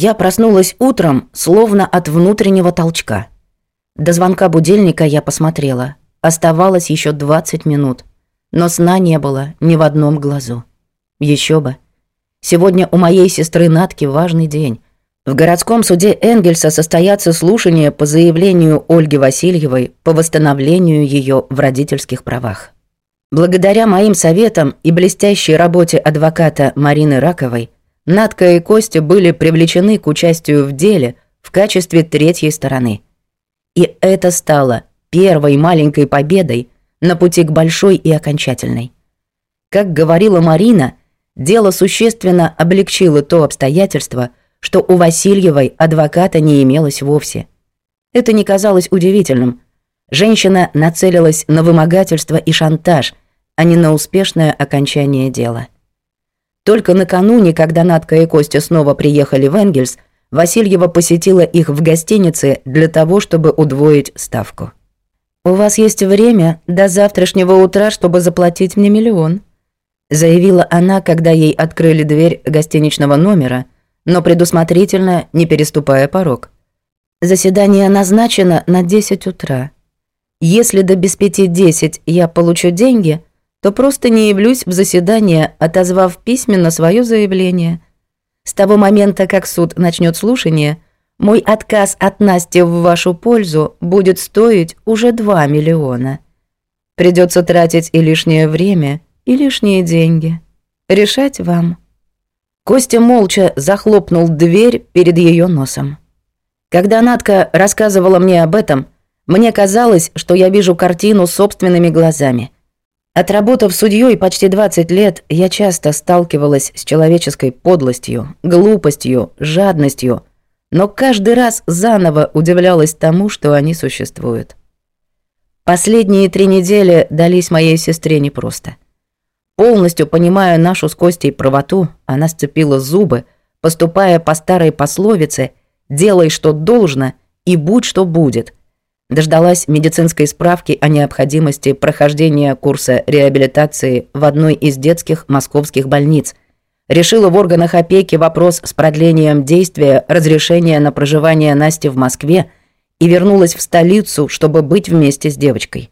Я проснулась утром, словно от внутреннего толчка. До звонка будильника я посмотрела. Оставалось еще 20 минут. Но сна не было ни в одном глазу. Еще бы. Сегодня у моей сестры Натки важный день. В городском суде Энгельса состоятся слушания по заявлению Ольги Васильевой по восстановлению ее в родительских правах. Благодаря моим советам и блестящей работе адвоката Марины Раковой, Натка и Костя были привлечены к участию в деле в качестве третьей стороны. И это стало первой маленькой победой на пути к большой и окончательной. Как говорила Марина, дело существенно облегчило то обстоятельство, что у Васильевой адвоката не имелось вовсе. Это не казалось удивительным. Женщина нацелилась на вымогательство и шантаж, а не на успешное окончание дела. Только накануне, когда Надка и Костя снова приехали в Энгельс, Васильева посетила их в гостинице для того, чтобы удвоить ставку. «У вас есть время до завтрашнего утра, чтобы заплатить мне миллион», заявила она, когда ей открыли дверь гостиничного номера – но предусмотрительно, не переступая порог. Заседание назначено на 10 утра. Если до без пяти десять я получу деньги, то просто не явлюсь в заседание, отозвав письменно свое заявление. С того момента, как суд начнет слушание, мой отказ от Насти в вашу пользу будет стоить уже 2 миллиона. Придется тратить и лишнее время, и лишние деньги. Решать вам. Костя молча захлопнул дверь перед ее носом. Когда Натка рассказывала мне об этом, мне казалось, что я вижу картину собственными глазами. Отработав судьей почти 20 лет, я часто сталкивалась с человеческой подлостью, глупостью, жадностью, но каждый раз заново удивлялась тому, что они существуют. Последние три недели дались моей сестре непросто. Полностью понимая нашу с Костей правоту, она сцепила зубы, поступая по старой пословице «делай, что должно, и будь, что будет». Дождалась медицинской справки о необходимости прохождения курса реабилитации в одной из детских московских больниц. Решила в органах опеки вопрос с продлением действия разрешения на проживание Насти в Москве и вернулась в столицу, чтобы быть вместе с девочкой.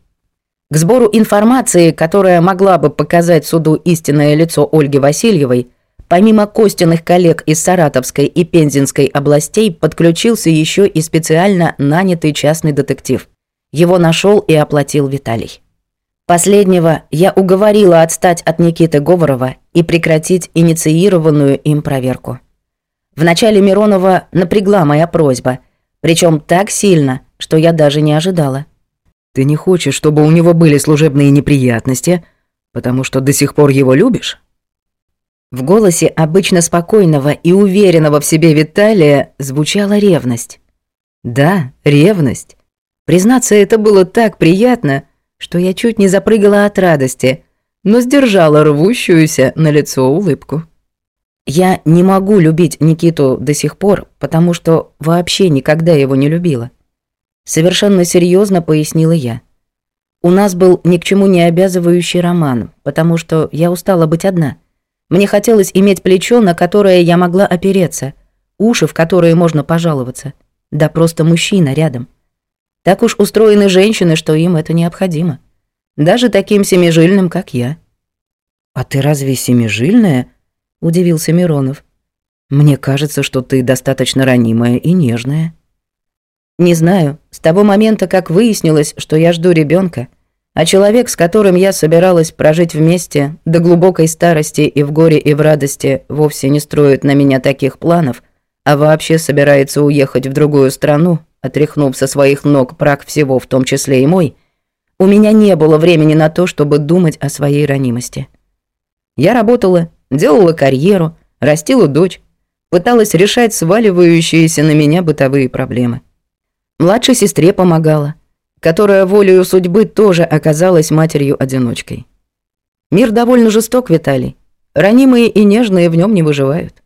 К сбору информации, которая могла бы показать суду истинное лицо Ольги Васильевой, помимо Костиных коллег из Саратовской и Пензенской областей подключился еще и специально нанятый частный детектив. Его нашел и оплатил Виталий. Последнего я уговорила отстать от Никиты Говорова и прекратить инициированную им проверку. Вначале Миронова напрягла моя просьба, причем так сильно, что я даже не ожидала. Ты не хочешь, чтобы у него были служебные неприятности, потому что до сих пор его любишь? В голосе обычно спокойного и уверенного в себе Виталия звучала ревность. Да, ревность. Признаться, это было так приятно, что я чуть не запрыгала от радости, но сдержала рвущуюся на лицо улыбку. Я не могу любить Никиту до сих пор, потому что вообще никогда его не любила. Совершенно серьезно пояснила я. У нас был ни к чему не обязывающий роман, потому что я устала быть одна. Мне хотелось иметь плечо, на которое я могла опереться, уши, в которые можно пожаловаться. Да просто мужчина рядом. Так уж устроены женщины, что им это необходимо. Даже таким семижильным, как я. «А ты разве семижильная?» – удивился Миронов. «Мне кажется, что ты достаточно ранимая и нежная». Не знаю, с того момента, как выяснилось, что я жду ребенка, а человек, с которым я собиралась прожить вместе до глубокой старости и в горе, и в радости, вовсе не строит на меня таких планов, а вообще собирается уехать в другую страну, отряхнув со своих ног прах всего, в том числе и мой, у меня не было времени на то, чтобы думать о своей ранимости. Я работала, делала карьеру, растила дочь, пыталась решать сваливающиеся на меня бытовые проблемы. Младшей сестре помогала, которая волею судьбы тоже оказалась матерью-одиночкой. Мир довольно жесток, Виталий. Ранимые и нежные в нем не выживают.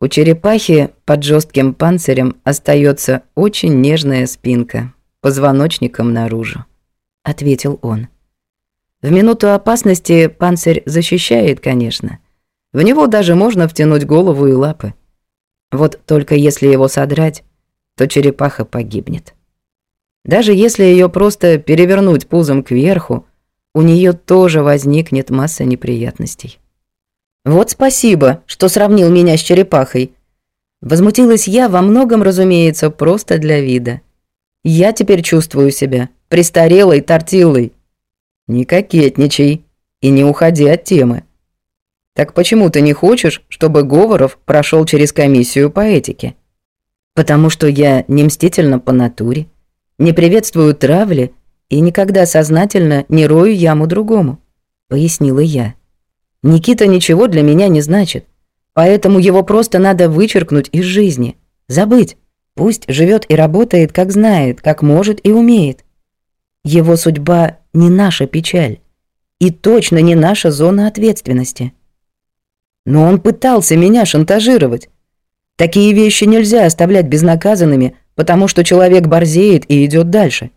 У черепахи под жестким панцирем остается очень нежная спинка, позвоночником наружу, ответил он. В минуту опасности панцирь защищает, конечно. В него даже можно втянуть голову и лапы. Вот только если его содрать, то черепаха погибнет. Даже если ее просто перевернуть пузом кверху, у нее тоже возникнет масса неприятностей. Вот спасибо, что сравнил меня с черепахой. Возмутилась я во многом, разумеется, просто для вида. Я теперь чувствую себя престарелой тортилой. Не кокетничай и не уходи от темы. Так почему ты не хочешь, чтобы Говоров прошел через комиссию по этике? Потому что я не мстительно по натуре, не приветствую травли и никогда сознательно не рою яму другому, пояснила я. Никита ничего для меня не значит, поэтому его просто надо вычеркнуть из жизни, забыть. Пусть живет и работает, как знает, как может и умеет. Его судьба не наша печаль и точно не наша зона ответственности. Но он пытался меня шантажировать. Такие вещи нельзя оставлять безнаказанными, потому что человек борзеет и идет дальше.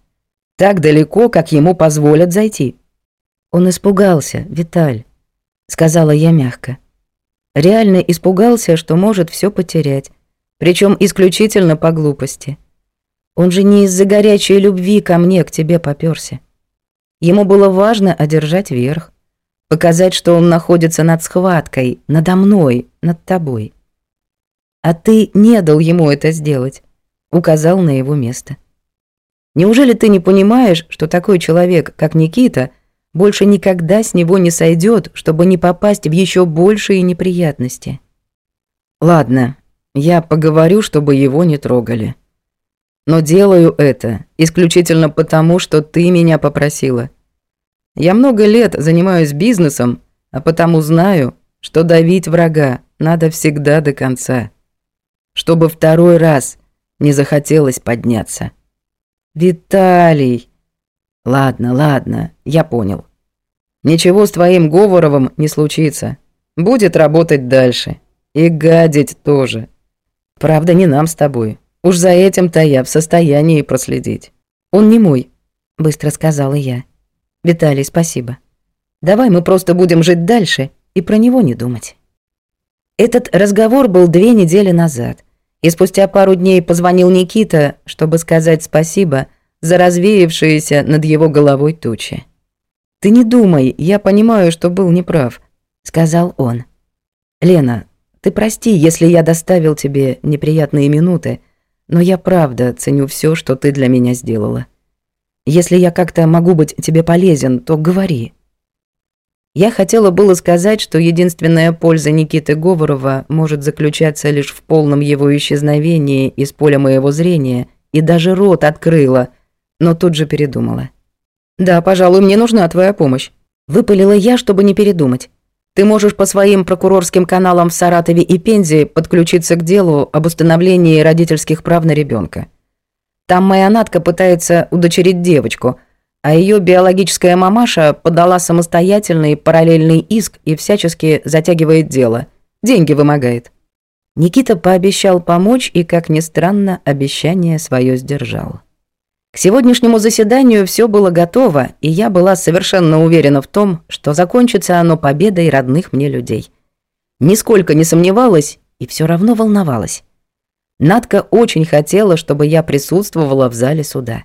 Так далеко, как ему позволят зайти. Он испугался, Виталь, сказала я мягко. Реально испугался, что может все потерять, причем исключительно по глупости. Он же не из-за горячей любви ко мне к тебе попёрся. Ему было важно одержать верх, показать, что он находится над схваткой, надо мной, над тобой. А ты не дал ему это сделать, указал на его место. Неужели ты не понимаешь, что такой человек, как Никита, больше никогда с него не сойдет, чтобы не попасть в еще большие неприятности? Ладно, я поговорю, чтобы его не трогали. Но делаю это исключительно потому, что ты меня попросила. Я много лет занимаюсь бизнесом, а потому знаю, что давить врага надо всегда до конца. Чтобы второй раз не захотелось подняться. Виталий. Ладно, ладно, я понял. Ничего с твоим Говоровым не случится. Будет работать дальше. И гадить тоже. Правда, не нам с тобой. Уж за этим-то я в состоянии проследить. Он не мой, быстро сказала я. Виталий, спасибо. Давай мы просто будем жить дальше и про него не думать. Этот разговор был две недели назад, и спустя пару дней позвонил Никита, чтобы сказать спасибо за развеявшиеся над его головой тучи. «Ты не думай, я понимаю, что был неправ», — сказал он. «Лена, ты прости, если я доставил тебе неприятные минуты, но я правда ценю все, что ты для меня сделала. Если я как-то могу быть тебе полезен, то говори. Я хотела было сказать, что единственная польза Никиты Говорова может заключаться лишь в полном его исчезновении из поля моего зрения, и даже рот открыла, но тут же передумала. «Да, пожалуй, мне нужна твоя помощь», — выпалила я, чтобы не передумать. Ты можешь по своим прокурорским каналам в Саратове и Пензе подключиться к делу об установлении родительских прав на ребенка. Там моя Натка пытается удочерить девочку, а ее биологическая мамаша подала самостоятельный параллельный иск и всячески затягивает дело. Деньги вымогает. Никита пообещал помочь и, как ни странно, обещание свое сдержал. К сегодняшнему заседанию все было готово, и я была совершенно уверена в том, что закончится оно победой родных мне людей. Нисколько не сомневалась и все равно волновалась. Надка очень хотела, чтобы я присутствовала в зале суда.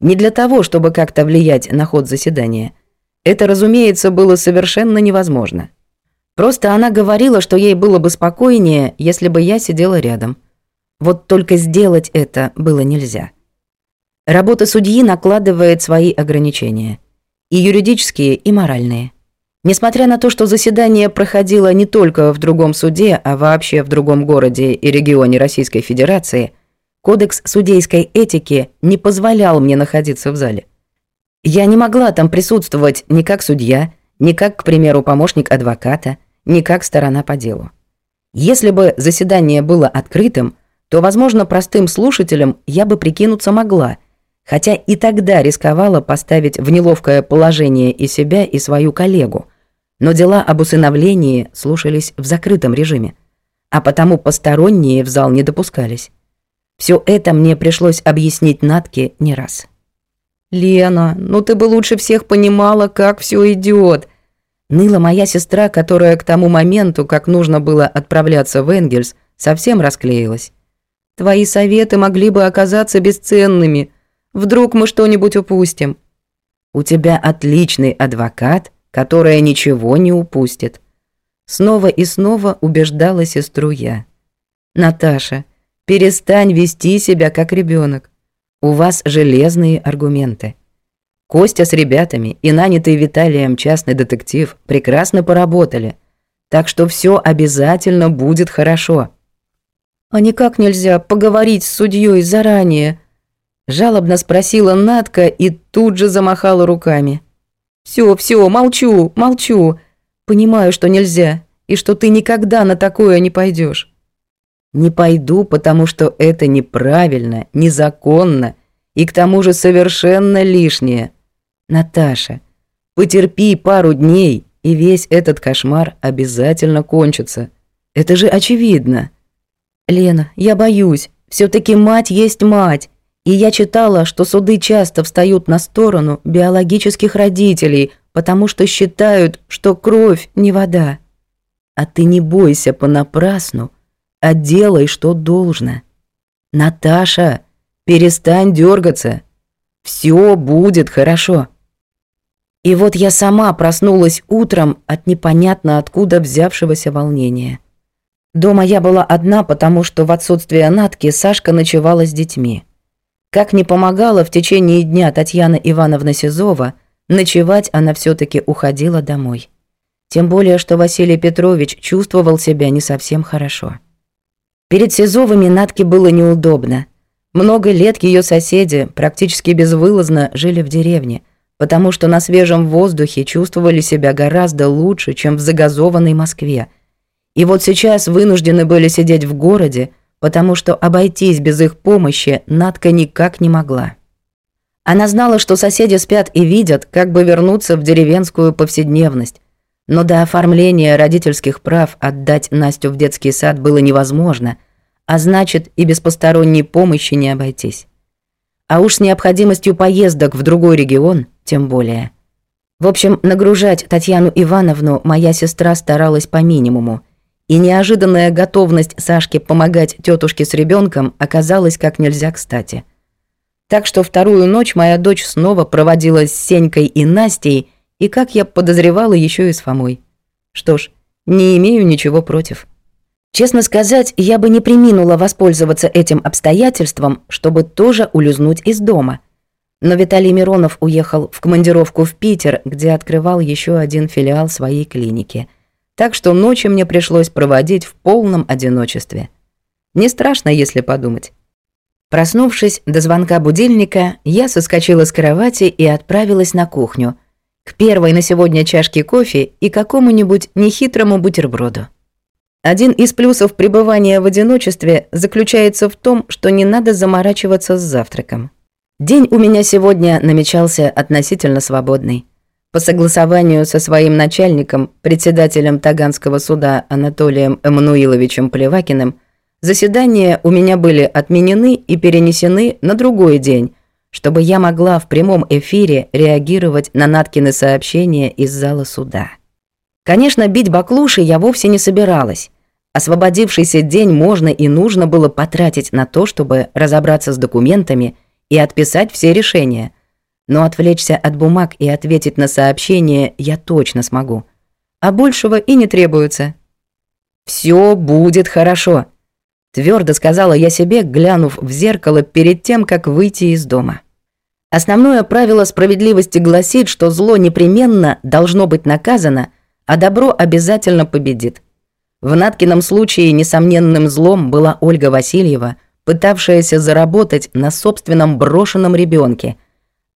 Не для того, чтобы как-то влиять на ход заседания. Это, разумеется, было совершенно невозможно. Просто она говорила, что ей было бы спокойнее, если бы я сидела рядом. Вот только сделать это было нельзя. Работа судьи накладывает свои ограничения. И юридические, и моральные. Несмотря на то, что заседание проходило не только в другом суде, а вообще в другом городе и регионе Российской Федерации, Кодекс судейской этики не позволял мне находиться в зале. Я не могла там присутствовать ни как судья, ни как, к примеру, помощник адвоката, ни как сторона по делу. Если бы заседание было открытым, то, возможно, простым слушателям я бы прикинуться могла – хотя и тогда рисковала поставить в неловкое положение и себя, и свою коллегу. Но дела об усыновлении слушались в закрытом режиме, а потому посторонние в зал не допускались. Все это мне пришлось объяснить Натке не раз. «Лена, ну ты бы лучше всех понимала, как все идет. Ныла моя сестра, которая к тому моменту, как нужно было отправляться в Энгельс, Совсем расклеилась. Твои советы могли бы оказаться бесценными. Вдруг мы что-нибудь упустим. У тебя отличный адвокат, которая ничего не упустит. Снова и снова убеждала сестру я. Наташа, перестань вести себя как ребенок. У вас железные аргументы. Костя с ребятами и нанятый Виталием частный детектив прекрасно поработали. Так что все обязательно будет хорошо. А никак нельзя поговорить с судьей заранее, Жалобно спросила Натка и тут же замахала руками. Все, все, молчу, молчу. Понимаю, что нельзя, и что ты никогда на такое не пойдешь. Не пойду, потому что это неправильно, незаконно и к тому же совершенно лишнее. Наташа, потерпи пару дней, и весь этот кошмар обязательно кончится. Это же очевидно. Лена, я боюсь. все таки мать есть мать. И я читала, что суды часто встают на сторону биологических родителей, потому что считают, что кровь не вода. А ты не бойся понапрасну, а делай, что должно. Наташа, перестань дергаться. Все будет хорошо. И вот я сама проснулась утром от непонятно откуда взявшегося волнения. Дома я была одна, потому что в отсутствие Натки Сашка ночевала с детьми. Как не помогала в течение дня Татьяна Ивановна Сизова, ночевать она все таки уходила домой. Тем более, что Василий Петрович чувствовал себя не совсем хорошо. Перед Сизовыми Натке было неудобно. Много лет ее соседи практически безвылазно жили в деревне, потому что на свежем воздухе чувствовали себя гораздо лучше, чем в загазованной Москве. И вот сейчас вынуждены были сидеть в городе, потому что обойтись без их помощи Надка никак не могла. Она знала, что соседи спят и видят, как бы вернуться в деревенскую повседневность, но до оформления родительских прав отдать Настю в детский сад было невозможно, а значит, и без посторонней помощи не обойтись. А уж с необходимостью поездок в другой регион тем более. В общем, нагружать Татьяну Ивановну моя сестра старалась по минимуму – и неожиданная готовность Сашки помогать тетушке с ребенком оказалась как нельзя кстати. Так что вторую ночь моя дочь снова проводила с Сенькой и Настей, и, как я подозревала, еще и с Фомой. Что ж, не имею ничего против. Честно сказать, я бы не приминула воспользоваться этим обстоятельством, чтобы тоже улизнуть из дома. Но Виталий Миронов уехал в командировку в Питер, где открывал еще один филиал своей клиники – так что ночи мне пришлось проводить в полном одиночестве. Не страшно, если подумать. Проснувшись до звонка будильника, я соскочила с кровати и отправилась на кухню, к первой на сегодня чашке кофе и какому-нибудь нехитрому бутерброду. Один из плюсов пребывания в одиночестве заключается в том, что не надо заморачиваться с завтраком. День у меня сегодня намечался относительно свободный. По согласованию со своим начальником, председателем Таганского суда Анатолием Эммануиловичем Плевакиным, заседания у меня были отменены и перенесены на другой день, чтобы я могла в прямом эфире реагировать на Наткины сообщения из зала суда. Конечно, бить баклуши я вовсе не собиралась. Освободившийся день можно и нужно было потратить на то, чтобы разобраться с документами и отписать все решения – но отвлечься от бумаг и ответить на сообщение я точно смогу. А большего и не требуется. Все будет хорошо», — твердо сказала я себе, глянув в зеркало перед тем, как выйти из дома. Основное правило справедливости гласит, что зло непременно должно быть наказано, а добро обязательно победит. В Наткином случае несомненным злом была Ольга Васильева, пытавшаяся заработать на собственном брошенном ребенке —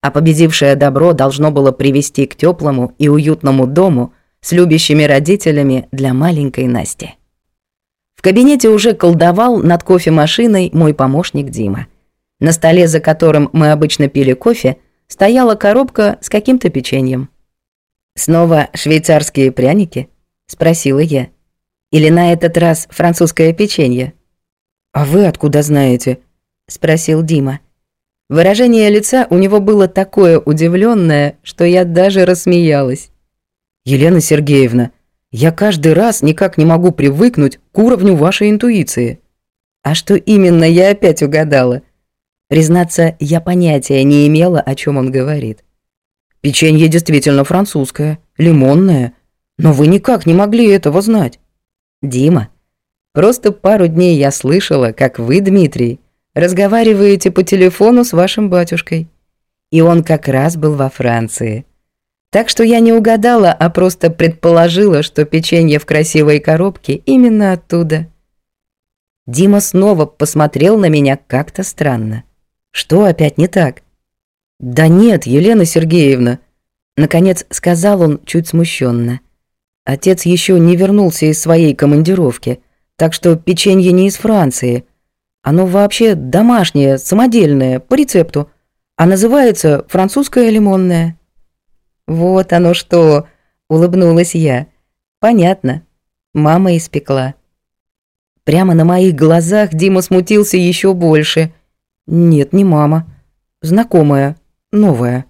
а победившее добро должно было привести к теплому и уютному дому с любящими родителями для маленькой Насти. Кабинете уже колдовал над кофемашиной мой помощник Дима. На столе, за которым мы обычно пили кофе, стояла коробка с каким-то печеньем. «Снова швейцарские пряники?» — спросила я. «Или на этот раз французское печенье?» «А вы откуда знаете?» — спросил Дима. Выражение лица у него было такое удивленное, что я даже рассмеялась. «Елена Сергеевна, Я каждый раз никак не могу привыкнуть к уровню вашей интуиции. А что именно я опять угадала? Признаться, я понятия не имела, о чем он говорит. Печенье действительно французское, лимонное, но вы никак не могли этого знать. Дима, просто пару дней я слышала, как вы, Дмитрий, разговариваете по телефону с вашим батюшкой. И он как раз был во Франции. Так что я не угадала, а просто предположила, что печенье в красивой коробке именно оттуда. Дима снова посмотрел на меня как-то странно. Что опять не так? Да нет, Елена Сергеевна, наконец сказал он чуть смущенно. Отец еще не вернулся из своей командировки, так что печенье не из Франции. Оно вообще домашнее, самодельное, по рецепту, а называется французское лимонное. Вот оно что, улыбнулась я. Понятно. Мама испекла. Прямо на моих глазах Дима смутился еще больше. Нет, не мама. Знакомая, новая.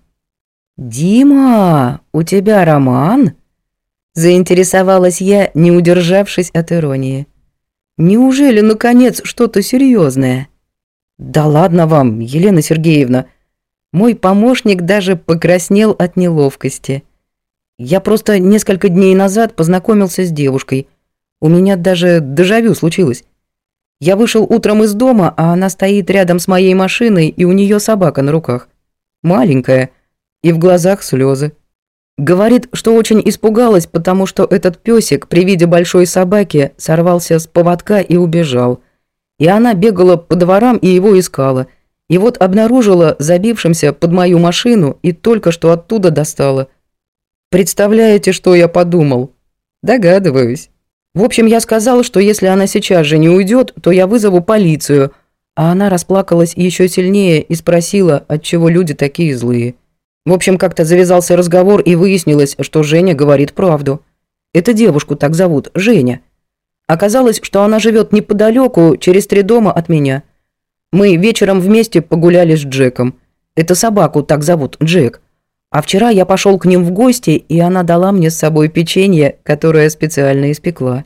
«Дима, у тебя роман?» Заинтересовалась я, не удержавшись от иронии. «Неужели, наконец, что-то серьезное? «Да ладно вам, Елена Сергеевна!» Мой помощник даже покраснел от неловкости. «Я просто несколько дней назад познакомился с девушкой. У меня даже дежавю случилось. Я вышел утром из дома, а она стоит рядом с моей машиной, и у нее собака на руках. Маленькая, и в глазах слезы. Говорит, что очень испугалась, потому что этот песик при виде большой собаки сорвался с поводка и убежал. И она бегала по дворам и его искала. И вот обнаружила забившимся под мою машину и только что оттуда достала. Представляете, что я подумал? Догадываюсь. В общем, я сказал, что если она сейчас же не уйдет, то я вызову полицию. А она расплакалась еще сильнее и спросила, отчего люди такие злые. В общем, как-то завязался разговор и выяснилось, что Женя говорит правду. Это девушку так зовут, Женя. Оказалось, что она живет неподалеку, через три дома от меня. Мы вечером вместе погуляли с Джеком. Это собаку так зовут, Джек. А вчера я пошел к ним в гости, и она дала мне с собой печенье, которое специально испекла.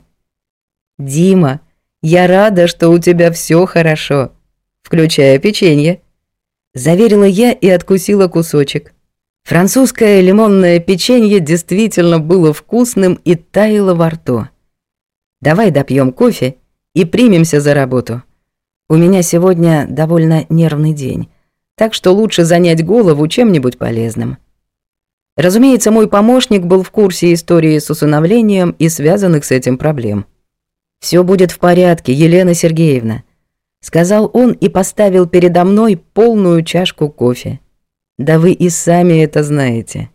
«Дима, я рада, что у тебя все хорошо, включая печенье», – заверила я и откусила кусочек. Французское лимонное печенье действительно было вкусным и таяло во рту. «Давай допьем кофе и примемся за работу. У меня сегодня довольно нервный день, так что лучше занять голову чем-нибудь полезным». Разумеется, мой помощник был в курсе истории с усыновлением и связанных с этим проблем. «Всё будет в порядке, Елена Сергеевна», — сказал он и поставил передо мной полную чашку кофе. «Да вы и сами это знаете».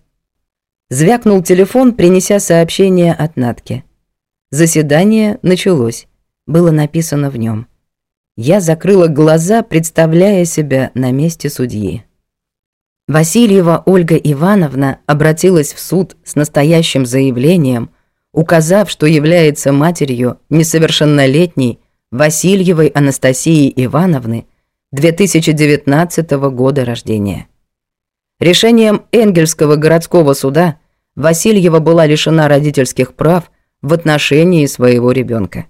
Звякнул телефон, принеся сообщение от Натки. Заседание началось. Было написано в нём. Я закрыла глаза, представляя себя на месте судьи. Васильева Ольга Ивановна обратилась в суд с настоящим заявлением, указав, что является матерью несовершеннолетней Васильевой Анастасии Ивановны 2019 года рождения. Решением Энгельского городского суда Васильева была лишена родительских прав в отношении своего ребенка.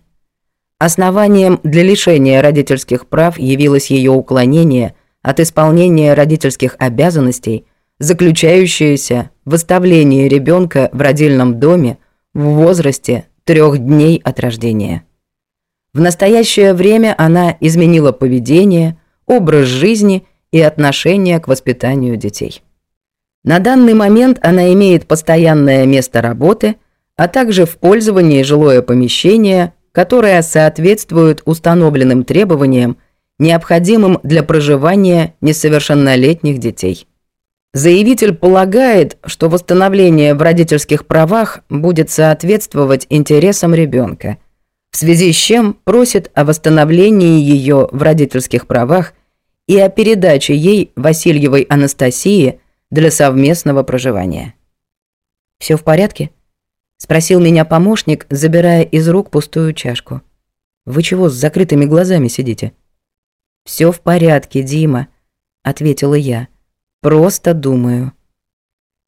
Основанием для лишения родительских прав явилось ее уклонение – от исполнения родительских обязанностей, заключающееся в оставлении ребенка в родильном доме в возрасте трех дней от рождения. В настоящее время она изменила поведение, образ жизни и отношение к воспитанию детей. На данный момент она имеет постоянное место работы, а также в пользовании жилое помещение, которое соответствует установленным требованиям необходимым для проживания несовершеннолетних детей. Заявитель полагает, что восстановление в родительских правах будет соответствовать интересам ребенка, в связи с чем просит о восстановлении ее в родительских правах и о передаче ей Васильевой Анастасии для совместного проживания. Все в порядке?» – спросил меня помощник, забирая из рук пустую чашку. «Вы чего с закрытыми глазами сидите?» Все в порядке, Дима», — ответила я. «Просто думаю».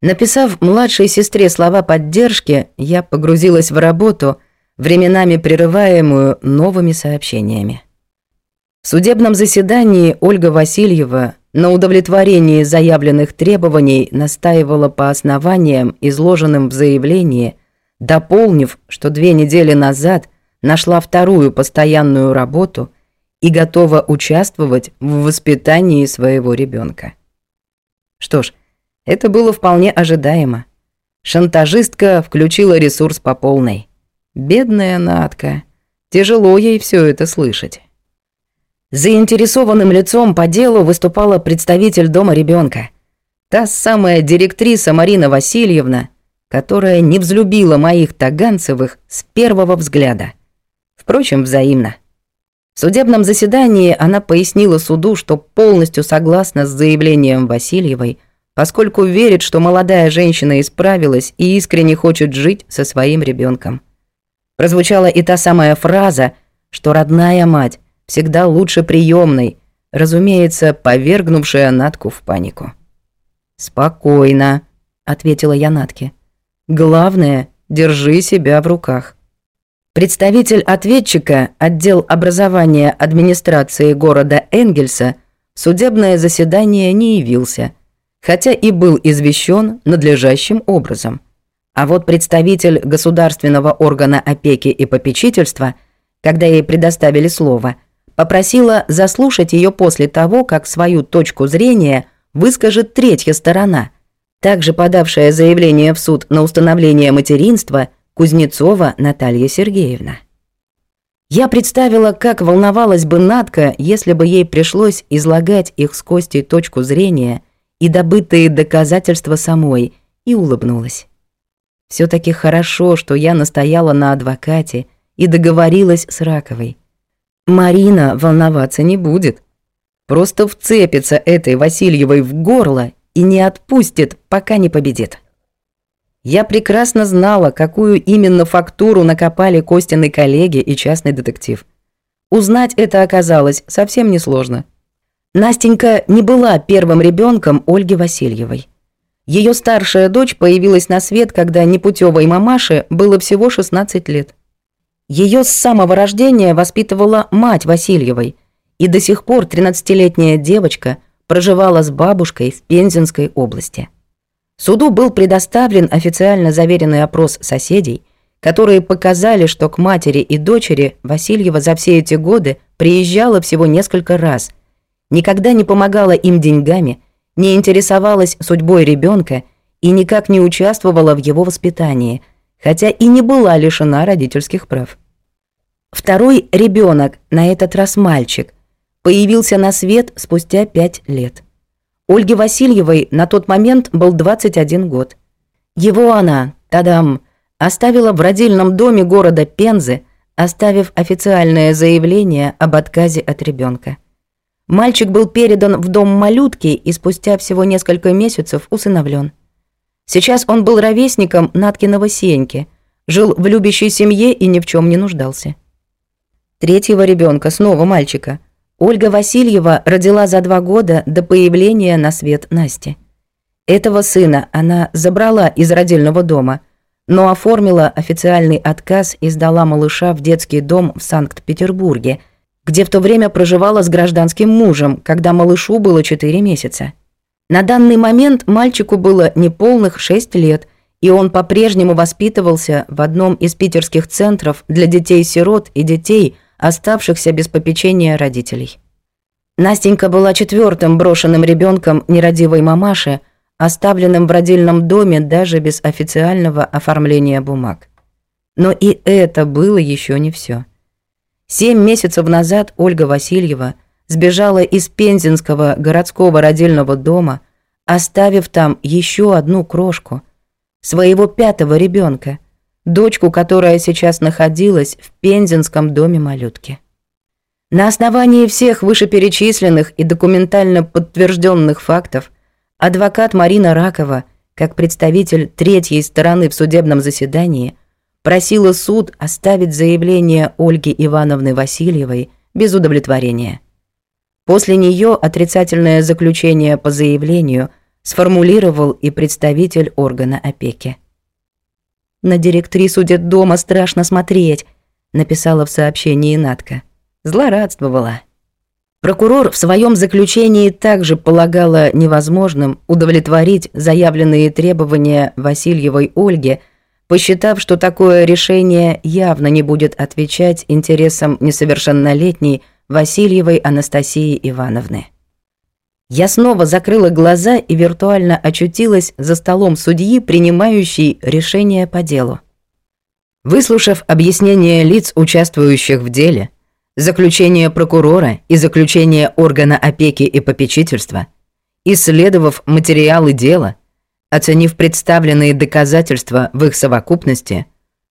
Написав младшей сестре слова поддержки, я погрузилась в работу, временами прерываемую новыми сообщениями. В судебном заседании Ольга Васильева на удовлетворении заявленных требований настаивала по основаниям, изложенным в заявлении, дополнив, что две недели назад нашла вторую постоянную работу и готова участвовать в воспитании своего ребенка. Что ж, это было вполне ожидаемо. Шантажистка включила ресурс по полной. Бедная Натка. Тяжело ей все это слышать. Заинтересованным лицом по делу выступала представитель дома ребенка. Та самая директриса Марина Васильевна, которая не взлюбила моих таганцевых с первого взгляда. Впрочем, взаимно. В судебном заседании она пояснила суду, что полностью согласна с заявлением Васильевой, поскольку верит, что молодая женщина исправилась и искренне хочет жить со своим ребенком. Прозвучала и та самая фраза, что родная мать всегда лучше приемной, разумеется, повергнувшая Натку в панику. «Спокойно», — ответила я Натке. «Главное, держи себя в руках». Представитель ответчика, отдел образования администрации города Энгельса, в судебное заседание не явился, хотя и был извещен надлежащим образом. А вот представитель государственного органа опеки и попечительства, когда ей предоставили слово, попросила заслушать ее после того, как свою точку зрения выскажет третья сторона, также подавшая заявление в суд на установление материнства Кузнецова Наталья Сергеевна. Я представила, как волновалась бы Надка, если бы ей пришлось излагать их с Костей точку зрения и добытые доказательства самой, и улыбнулась. все таки хорошо, что я настояла на адвокате и договорилась с Раковой. Марина волноваться не будет. Просто вцепится этой Васильевой в горло и не отпустит, пока не победит. Я прекрасно знала, какую именно фактуру накопали Костины коллеги и частный детектив. Узнать это оказалось совсем несложно. Настенька не была первым ребенком Ольги Васильевой. Ее старшая дочь появилась на свет, когда непутевой мамаше было всего 16 лет. Ее с самого рождения воспитывала мать Васильевой, и до сих пор 13-летняя девочка проживала с бабушкой в Пензенской области. Суду был предоставлен официально заверенный опрос соседей, которые показали, что к матери и дочери Васильева за все эти годы приезжала всего несколько раз, никогда не помогала им деньгами, не интересовалась судьбой ребенка и никак не участвовала в его воспитании – хотя и не была лишена родительских прав. Второй ребенок, на этот раз мальчик, появился на свет спустя пять лет. Ольге Васильевой на тот момент был 21 год. Его она, тадам, оставила в родильном доме города Пензы, оставив официальное заявление об отказе от ребенка. Мальчик был передан в дом малютки и спустя всего несколько месяцев усыновлен. Сейчас он был ровесником Наткиного Сеньки, жил в любящей семье и ни в чем не нуждался. Третьего ребенка, снова мальчика, Ольга Васильева родила за два года до появления на свет Насти. Этого сына она забрала из родильного дома, но оформила официальный отказ и сдала малыша в детский дом в Санкт-Петербурге, где в то время проживала с гражданским мужем, когда малышу было 4 месяца. На данный момент мальчику было неполных 6 лет, и он по-прежнему воспитывался в одном из питерских центров для детей-сирот и детей, оставшихся без попечения родителей. Настенька была четвертым брошенным ребенком нерадивой мамаши, оставленным в родильном доме даже без официального оформления бумаг. Но и это было еще не все. Семь месяцев назад Ольга Васильева – сбежала из Пензенского городского родильного дома, оставив там еще одну крошку, своего пятого ребенка, дочку, которая сейчас находилась в Пензенском доме малютки. На основании всех вышеперечисленных и документально подтвержденных фактов адвокат Марина Ракова, как представитель третьей стороны в судебном заседании, просила суд оставить заявление Ольги Ивановны Васильевой без удовлетворения. После нее отрицательное заключение по заявлению сформулировал и представитель органа опеки. «На директрису дома страшно смотреть», — написала в сообщении Натка. Злорадствовала. Прокурор в своем заключении также полагала невозможным удовлетворить заявленные требования Васильевой Ольге, посчитав, что такое решение явно не будет отвечать интересам несовершеннолетней Васильевой Анастасии Ивановны. Я снова закрыла глаза и виртуально очутилась за столом судьи, принимающей решение по делу. Выслушав объяснение лиц, участвующих в деле, заключение прокурора и заключение органа опеки и попечительства, исследовав материалы дела, оценив представленные доказательства в их совокупности,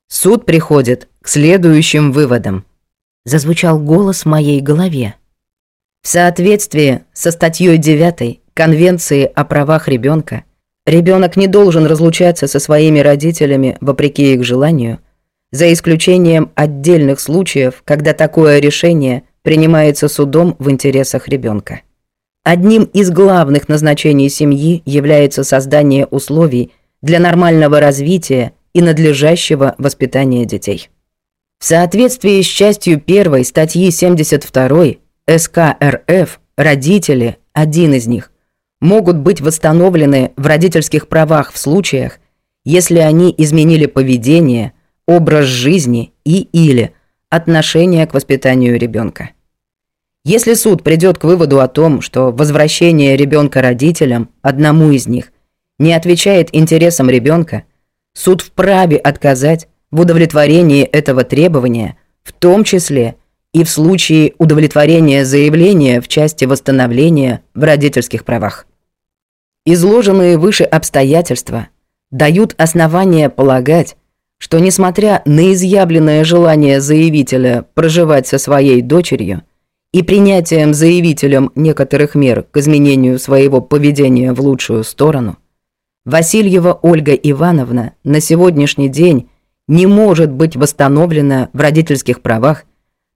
суд приходит к следующим выводам. Зазвучал голос в моей голове. В соответствии со статьей 9 Конвенции о правах ребенка, ребенок не должен разлучаться со своими родителями вопреки их желанию, за исключением отдельных случаев, когда такое решение принимается судом в интересах ребенка. Одним из главных назначений семьи является создание условий для нормального развития и надлежащего воспитания детей. В соответствии с частью 1 статьи 72 СК РФ родители, один из них, могут быть восстановлены в родительских правах в случаях, если они изменили поведение, образ жизни и или отношение к воспитанию ребенка. Если суд придет к выводу о том, что возвращение ребенка родителям, одному из них, не отвечает интересам ребенка, суд вправе отказать в удовлетворении этого требования, в том числе и в случае удовлетворения заявления в части восстановления в родительских правах. Изложенные выше обстоятельства дают основания полагать, что несмотря на изъявленное желание заявителя проживать со своей дочерью и принятием заявителем некоторых мер к изменению своего поведения в лучшую сторону, Васильева Ольга Ивановна на сегодняшний день не может быть восстановлена в родительских правах,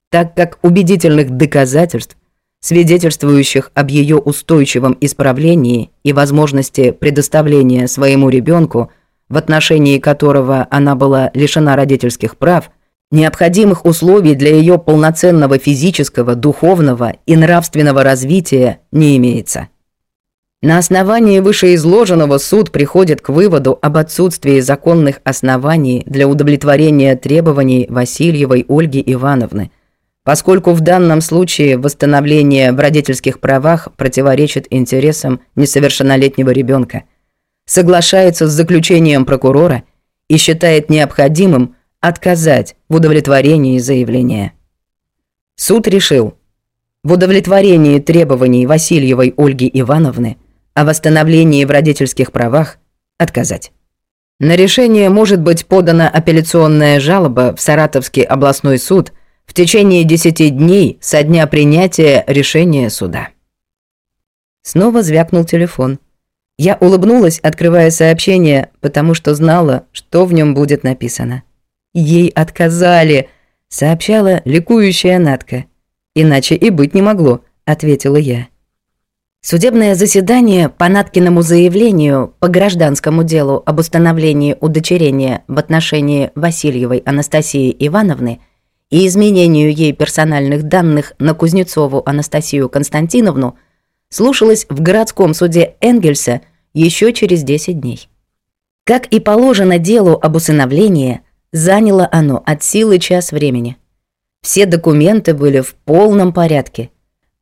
так как убедительных доказательств, свидетельствующих об ее устойчивом исправлении и возможности предоставления своему ребенку в отношении которого она была лишена родительских прав, необходимых условий для ее полноценного физического, духовного и нравственного развития не имеется. На основании вышеизложенного суд приходит к выводу об отсутствии законных оснований для удовлетворения требований Васильевой Ольги Ивановны, поскольку в данном случае восстановление в родительских правах противоречит интересам несовершеннолетнего ребенка – соглашается с заключением прокурора и считает необходимым отказать в удовлетворении заявления. Суд решил в удовлетворении требований Васильевой Ольги Ивановны о восстановлении в родительских правах отказать. На решение может быть подана апелляционная жалоба в Саратовский областной суд в течение 10 дней со дня принятия решения суда. Снова звякнул телефон. Я улыбнулась, открывая сообщение, потому что знала, что в нем будет написано. «Ей отказали», — сообщала ликующая Натка. «Иначе и быть не могло», — ответила я. Судебное заседание по Наткиному заявлению по гражданскому делу об установлении удочерения в отношении Васильевой Анастасии Ивановны и изменению ей персональных данных на Кузнецову Анастасию Константиновну слушалось в городском суде Энгельса еще через 10 дней. Как и положено делу об усыновлении, заняло оно от силы час времени. Все документы были в полном порядке.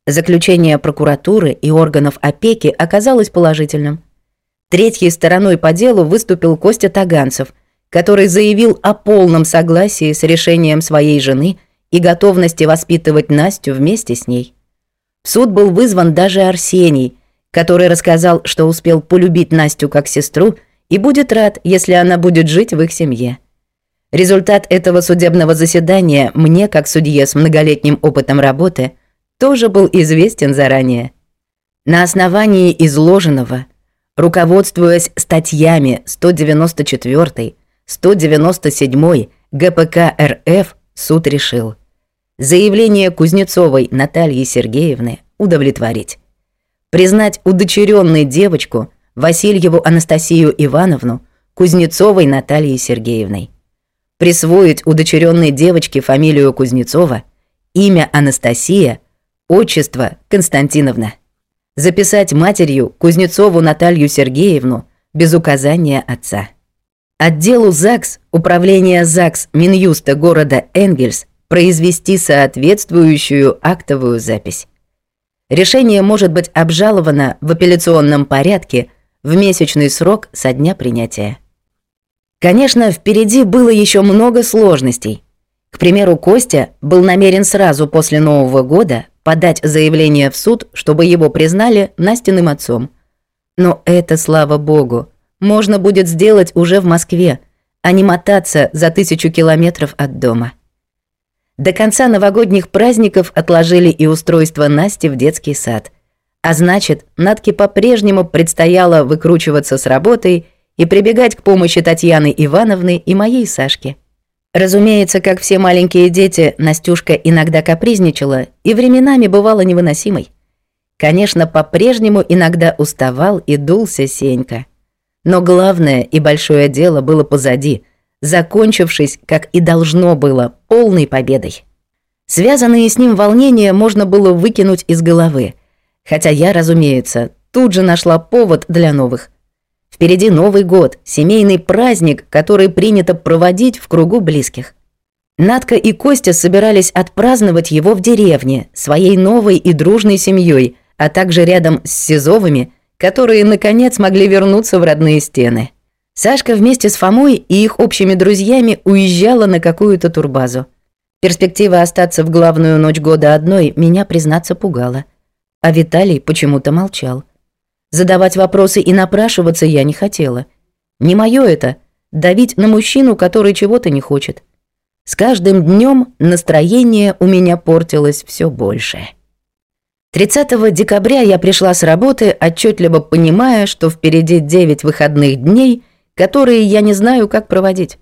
Заключение прокуратуры и органов опеки оказалось положительным. Третьей стороной по делу выступил Костя Таганцев, который заявил о полном согласии с решением своей жены и готовности воспитывать Настю вместе с ней. В суд был вызван даже Арсений, который рассказал, что успел полюбить Настю как сестру и будет рад, если она будет жить в их семье. Результат этого судебного заседания мне, как судье с многолетним опытом работы, тоже был известен заранее. На основании изложенного, руководствуясь статьями 194, 197 ГПК РФ, суд решил заявление Кузнецовой Натальи Сергеевны удовлетворить признать удочеренной девочку Васильеву Анастасию Ивановну, Кузнецовой Натальей Сергеевной. Присвоить удочеренной девочке фамилию Кузнецова, имя Анастасия, отчество Константиновна. Записать матерью Кузнецову Наталью Сергеевну без указания отца. Отделу ЗАГС, управления ЗАГС Минюста города Энгельс произвести соответствующую актовую запись. Решение может быть обжаловано в апелляционном порядке в месячный срок со дня принятия. Конечно, впереди было еще много сложностей. К примеру, Костя был намерен сразу после Нового года подать заявление в суд, чтобы его признали Настиным отцом. Но это, слава богу, можно будет сделать уже в Москве, а не мотаться за тысячу километров от дома. До конца новогодних праздников отложили и устройство Насти в детский сад. А значит, Натке по-прежнему предстояло выкручиваться с работой и прибегать к помощи Татьяны Ивановны и моей Сашки. Разумеется, как все маленькие дети, Настюшка иногда капризничала и временами бывала невыносимой. Конечно, по-прежнему иногда уставал и дулся Сенька. Но главное и большое дело было позади — закончившись, как и должно было, полной победой. Связанные с ним волнения можно было выкинуть из головы, хотя я, разумеется, тут же нашла повод для новых. Впереди Новый год, семейный праздник, который принято проводить в кругу близких. Надка и Костя собирались отпраздновать его в деревне, своей новой и дружной семьей, а также рядом с Сизовыми, которые, наконец, могли вернуться в родные стены. Сашка вместе с Фомой и их общими друзьями уезжала на какую-то турбазу. Перспектива остаться в главную ночь года одной меня, признаться, пугала. А Виталий почему-то молчал. Задавать вопросы и напрашиваться я не хотела. Не моё это — давить на мужчину, который чего-то не хочет. С каждым днем настроение у меня портилось все больше. 30 декабря я пришла с работы, отчетливо понимая, что впереди 9 выходных дней — которые я не знаю, как проводить.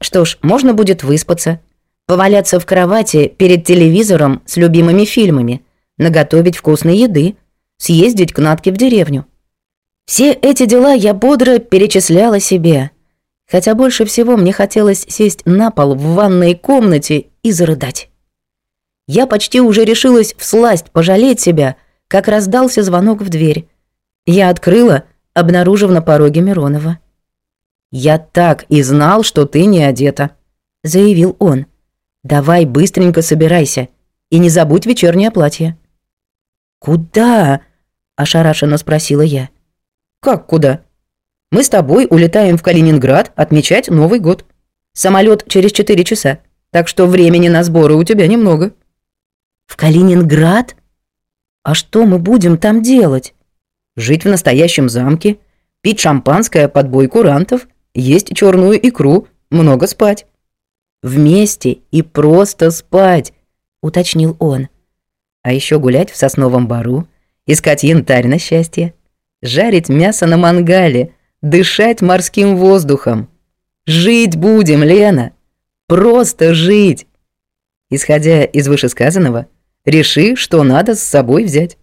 Что ж, можно будет выспаться, поваляться в кровати перед телевизором с любимыми фильмами, наготовить вкусной еды, съездить к Натке в деревню. Все эти дела я бодро перечисляла себе, хотя больше всего мне хотелось сесть на пол в ванной комнате и зарыдать. Я почти уже решилась всласть пожалеть себя, как раздался звонок в дверь. Я открыла, обнаружив на пороге Миронова. «Я так и знал, что ты не одета», — заявил он. «Давай быстренько собирайся и не забудь вечернее платье». «Куда?» — ошарашенно спросила я. «Как куда? Мы с тобой улетаем в Калининград отмечать Новый год. Самолет через четыре часа, так что времени на сборы у тебя немного». «В Калининград? А что мы будем там делать?» «Жить в настоящем замке, пить шампанское под бой курантов есть черную икру, много спать». «Вместе и просто спать», — уточнил он. «А еще гулять в сосновом бару, искать янтарь на счастье, жарить мясо на мангале, дышать морским воздухом. Жить будем, Лена, просто жить». Исходя из вышесказанного, реши, что надо с собой взять.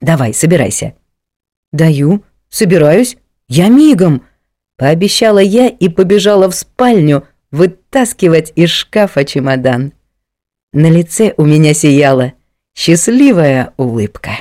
Давай, собирайся. Даю, собираюсь, я мигом, Пообещала я и побежала в спальню вытаскивать из шкафа чемодан. На лице у меня сияла счастливая улыбка.